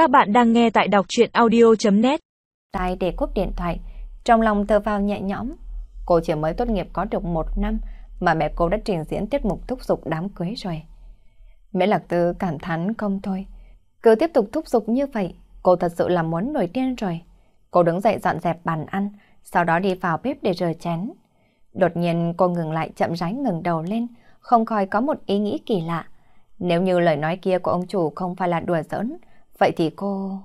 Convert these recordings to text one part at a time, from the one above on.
Các bạn đang nghe tại đọc chuyện audio.net tay để cúp điện thoại, trong lòng thở vào nhẹ nhõm. Cô chỉ mới tốt nghiệp có được một năm mà mẹ cô đã trình diễn tiết mục thúc giục đám cưới rồi. Mẹ Lạc Tư cảm thán không thôi. Cứ tiếp tục thúc giục như vậy, cô thật sự là muốn nổi điên rồi. Cô đứng dậy dọn dẹp bàn ăn, sau đó đi vào bếp để rửa chén. Đột nhiên cô ngừng lại chậm rãi ngừng đầu lên, không khỏi có một ý nghĩ kỳ lạ. Nếu như lời nói kia của ông chủ không phải là đùa giỡn, vậy thì cô...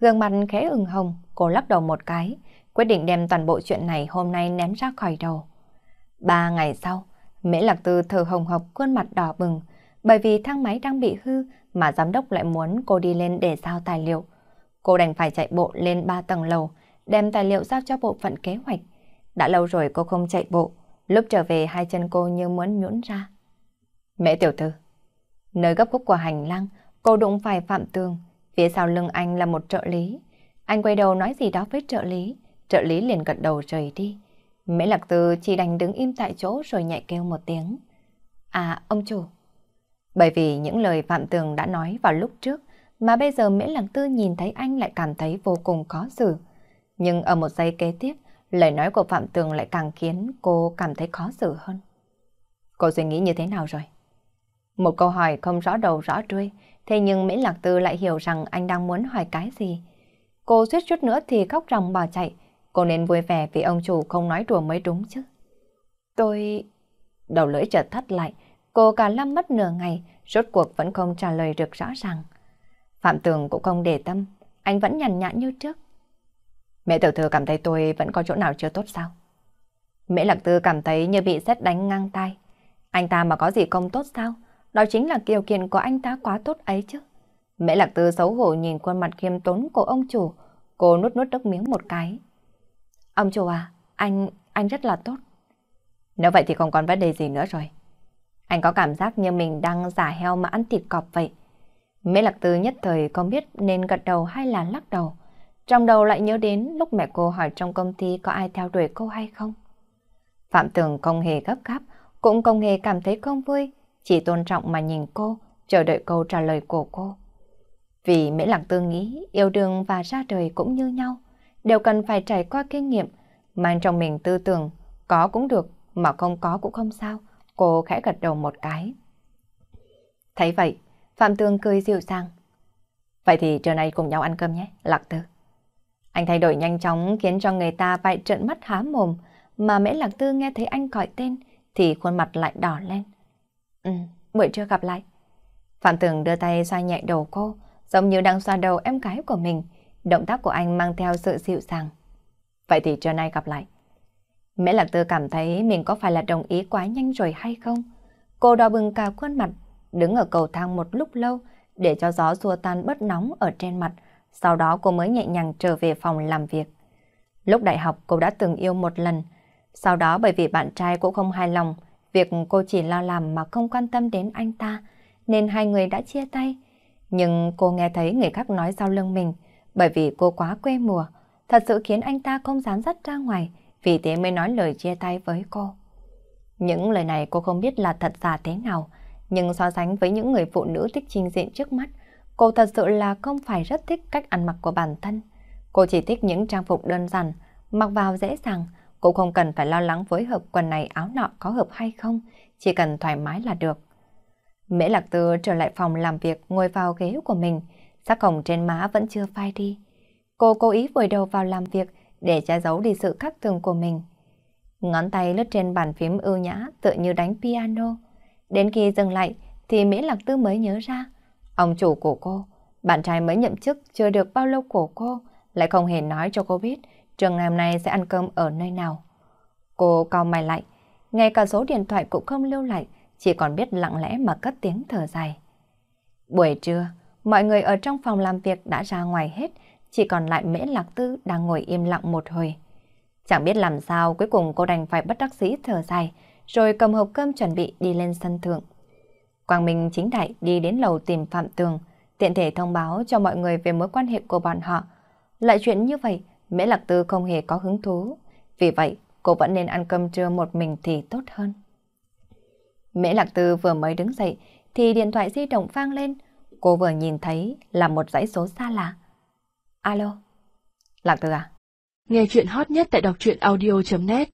Gương mặt khẽ ửng hồng, cô lắc đầu một cái, quyết định đem toàn bộ chuyện này hôm nay ném ra khỏi đầu. Ba ngày sau, Mễ Lạc Tư thở hồng hộc khuôn mặt đỏ bừng, bởi vì thang máy đang bị hư mà giám đốc lại muốn cô đi lên để giao tài liệu. Cô đành phải chạy bộ lên ba tầng lầu, đem tài liệu giao cho bộ phận kế hoạch. Đã lâu rồi cô không chạy bộ, lúc trở về hai chân cô như muốn nhũn ra. Mẹ tiểu thư, nơi gấp khúc của hành lang, cô đụng phải Phạm Tường, phía sau lưng anh là một trợ lý. Anh quay đầu nói gì đó với trợ lý, trợ lý liền gật đầu rời đi. Mễ Lạc Tư chỉ đành đứng im tại chỗ rồi nhẹ kêu một tiếng. À, ông chủ. Bởi vì những lời Phạm Tường đã nói vào lúc trước, mà bây giờ Mễ Lạc Tư nhìn thấy anh lại cảm thấy vô cùng khó xử. Nhưng ở một giây kế tiếp, lời nói của Phạm Tường lại càng khiến cô cảm thấy khó xử hơn. Cô suy nghĩ như thế nào rồi? Một câu hỏi không rõ đầu rõ đuôi, thế nhưng Mỹ Lạc Tư lại hiểu rằng anh đang muốn hỏi cái gì. Cô suýt chút nữa thì khóc ròng bỏ chạy, cô nên vui vẻ vì ông chủ không nói đùa mới đúng chứ. Tôi... Đầu lưỡi chợt thắt lại, cô cả lâm mất nửa ngày, rốt cuộc vẫn không trả lời được rõ ràng. Phạm Tường cũng không để tâm, anh vẫn nhằn nhã như trước. Mẹ tiểu thư cảm thấy tôi vẫn có chỗ nào chưa tốt sao? Mẹ Lạc Tư cảm thấy như bị xét đánh ngang tay. Anh ta mà có gì không tốt sao? Đó chính là điều kiện của anh ta quá tốt ấy chứ. Mẹ Lạc Tư xấu hổ nhìn khuôn mặt khiêm tốn của ông chủ. Cô nuốt nuốt nước miếng một cái. Ông chủ à, anh, anh rất là tốt. Nếu vậy thì không còn vấn đề gì nữa rồi. Anh có cảm giác như mình đang giả heo mà ăn thịt cọp vậy. Mẹ Lạc Tư nhất thời không biết nên gật đầu hay là lắc đầu. Trong đầu lại nhớ đến lúc mẹ cô hỏi trong công ty có ai theo đuổi cô hay không. Phạm Tường không hề gấp gáp, cũng không hề cảm thấy không vui, chỉ tôn trọng mà nhìn cô, chờ đợi câu trả lời của cô. Vì Mễ Lạc Tư nghĩ yêu đương và ra đời cũng như nhau, đều cần phải trải qua kinh nghiệm, mang trong mình tư tưởng, có cũng được, mà không có cũng không sao. Cô khẽ gật đầu một cái. Thấy vậy, Phạm Tường cười dịu dàng. Vậy thì trưa nay cùng nhau ăn cơm nhé, Lạc Tư. Anh thay đổi nhanh chóng khiến cho người ta phải trợn mắt há mồm, mà Mễ Lạc Tư nghe thấy anh gọi tên thì khuôn mặt lại đỏ lên. Ừ, buổi trưa gặp lại. Phạm Tường đưa tay xoa nhẹ đầu cô, giống như đang xoa đầu em gái của mình. Động tác của anh mang theo sự dịu dàng. Vậy thì trưa nay gặp lại. Mẹ Lạc Tư cảm thấy mình có phải là đồng ý quá nhanh rồi hay không? Cô đỏ bừng cả khuôn mặt, đứng ở cầu thang một lúc lâu để cho gió xua tan bớt nóng ở trên mặt. Sau đó cô mới nhẹ nhàng trở về phòng làm việc. Lúc đại học cô đã từng yêu một lần. Sau đó bởi vì bạn trai cũng không hài lòng, việc cô chỉ lo làm mà không quan tâm đến anh ta, nên hai người đã chia tay. Nhưng cô nghe thấy người khác nói sau lưng mình, bởi vì cô quá quê mùa, thật sự khiến anh ta không dám dắt ra ngoài, vì thế mới nói lời chia tay với cô. Những lời này cô không biết là thật giả thế nào, nhưng so sánh với những người phụ nữ thích trình diện trước mắt, cô thật sự là không phải rất thích cách ăn mặc của bản thân. Cô chỉ thích những trang phục đơn giản, mặc vào dễ dàng, cũng không cần phải lo lắng phối hợp quần này áo nọ có hợp hay không, chỉ cần thoải mái là được. Mễ Lạc Tư trở lại phòng làm việc ngồi vào ghế của mình, sắc hồng trên má vẫn chưa phai đi. Cô cố ý vùi đầu vào làm việc để che giấu đi sự khắc thường của mình. Ngón tay lướt trên bàn phím ưu nhã tựa như đánh piano. Đến khi dừng lại thì Mễ Lạc Tư mới nhớ ra. Ông chủ của cô, bạn trai mới nhậm chức chưa được bao lâu của cô, lại không hề nói cho cô biết trường ngày hôm nay sẽ ăn cơm ở nơi nào. Cô cau mày lại, ngay cả số điện thoại cũng không lưu lại, chỉ còn biết lặng lẽ mà cất tiếng thở dài. Buổi trưa, mọi người ở trong phòng làm việc đã ra ngoài hết, chỉ còn lại Mễ Lạc Tư đang ngồi im lặng một hồi. Chẳng biết làm sao, cuối cùng cô đành phải bất đắc dĩ thở dài, rồi cầm hộp cơm chuẩn bị đi lên sân thượng. Quang Minh chính đại đi đến lầu tìm Phạm Tường, tiện thể thông báo cho mọi người về mối quan hệ của bọn họ. Lại chuyện như vậy, Mễ Lạc Tư không hề có hứng thú. Vì vậy, cô vẫn nên ăn cơm trưa một mình thì tốt hơn. Mễ Lạc Tư vừa mới đứng dậy thì điện thoại di động vang lên. Cô vừa nhìn thấy là một dãy số xa lạ. Alo? Lạc Tư à? Nghe chuyện hot nhất tại đọc truyện audio.net